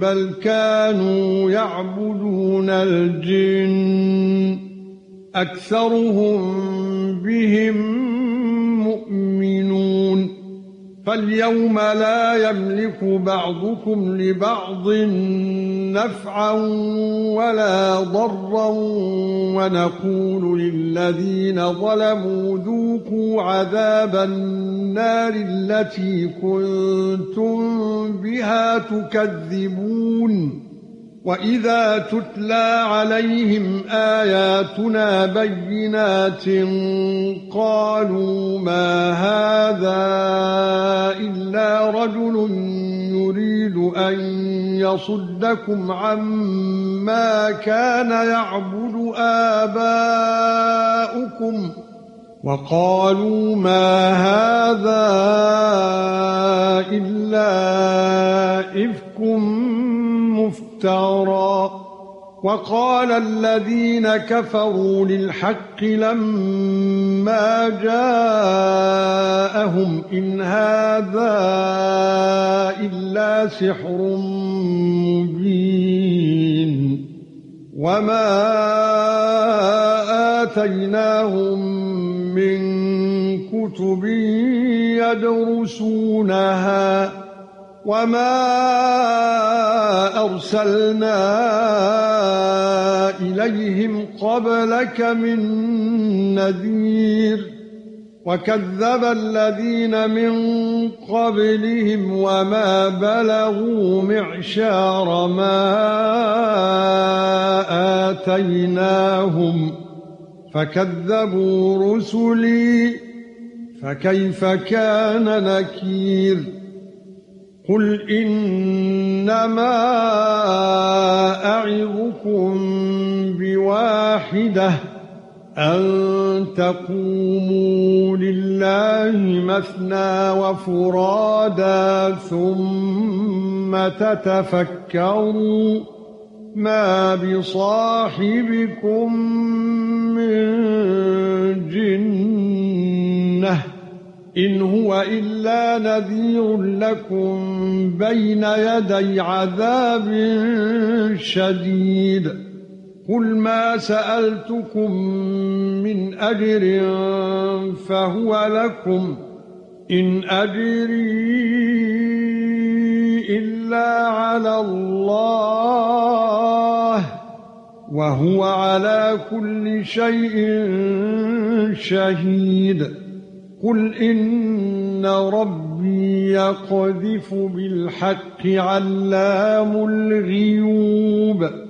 بَلْ كَانُوا يَعْبُدُونَ الْجِنَّ. أَكْثَرُهُم بِهِمْ فَالْيَوْمَ لَا يَمْلِكُ بَعْضُكُمْ لِبَعْضٍ نَفْعًا وَلَا ضَرًّا وَنَقُولُ لِلَّذِينَ ظَلَمُوا ذُوقُوا عَذَابَ النَّارِ الَّتِي كُنتُم بِهَا تُكَذِّبُونَ وَإِذَا تُتْلَى عَلَيْهِمْ آيَاتُنَا بَيِّنَاتٍ قَالُوا مَا هَذَا رَجُلٌ يُرِيدُ أَن يَصُدَّكُمْ عَمَّا كَانَ يَعْبُدُ آبَاؤُكُمْ وَقَالُوا مَا هَذَا إِلَّا إِفْكٌ مُفْتَرًى وَقَالَ الَّذِينَ كَفَرُوا لِلْحَقِّ لَمَّا جَاءَهُمْ إِنْ هَذَا إِلَّا سِحْرٌ مُبِينٌ وَمَا آتَيْنَاهُمْ مِنْ كُتُبٍ يَدْرُسُونَهَا وَمَا أَرْسَلْنَا إِلَيْهِمْ قَبْلَكَ مِنْ نَذِيرٍ وَكَذَّبَ الَّذِينَ مِنْ قَبْلِهِمْ وَمَا بَلَغُوا مِعْشَارَ مَا آتَيْنَاهُمْ فَكَذَّبُوا رُسُلِي فَكَيْفَ كَانَ نَكِيرِ قُلْ إِنَّمَا أَعِظُكُم بِوَاحِدَةٍ أَن تَقُومُوا لِلَّهِ مَثْنَى وَفُرَادَى ثُمَّ تَتَفَكَّرُوا مَا بِصَاحِبِكُم مِّن جِنَّةٍ إِنْ هُوَ إِلَّا نَذِيرٌ لَكُمْ بَيْنَ يَدَيْ عَذَابٍ شَدِيدٍ. قُلْ مَا سَأَلْتُكُم مِّنْ أَجْرٍ فَهُوَ لَكُمْ. إِنْ أَجْرِي إِلَّا عَلَى اللَّهِ وَهُوَ عَلَى كُلِّ شَيْءٍ شَهِيدٌ. قُلْ إِنَّ رَبِّي يَقْذِفُ بِالْحَقِّ عَلَّامُ الْغُيُوبِ